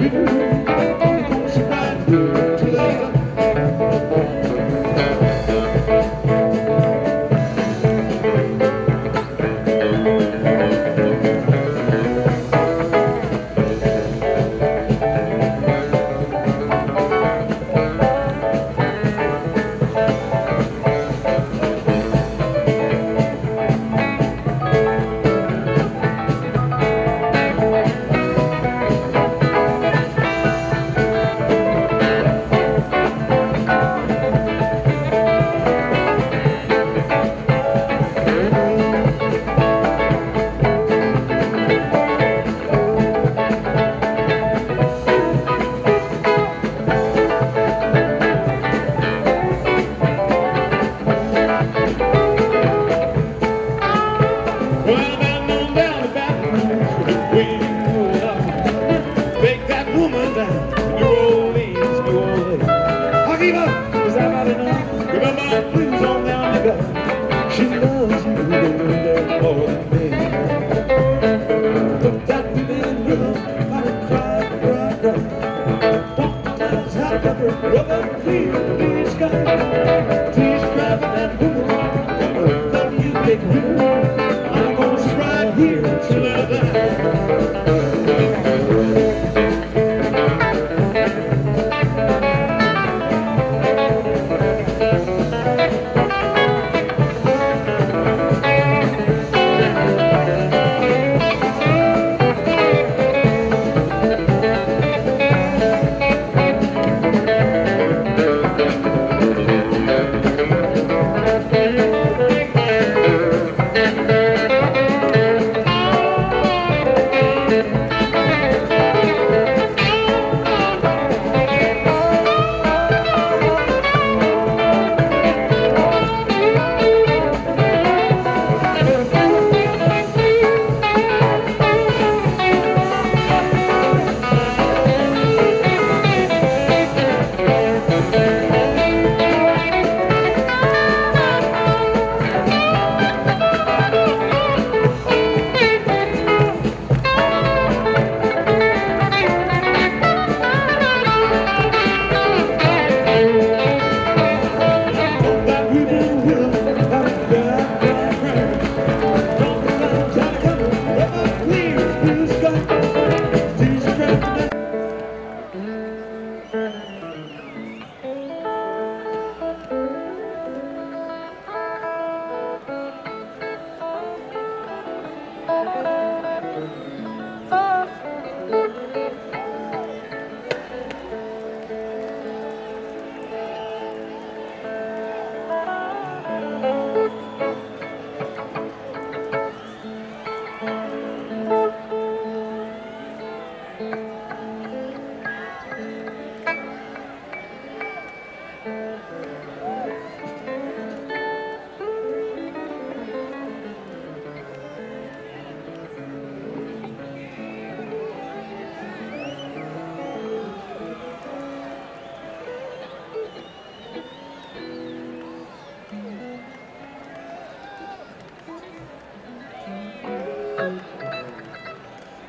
you. be in the sky.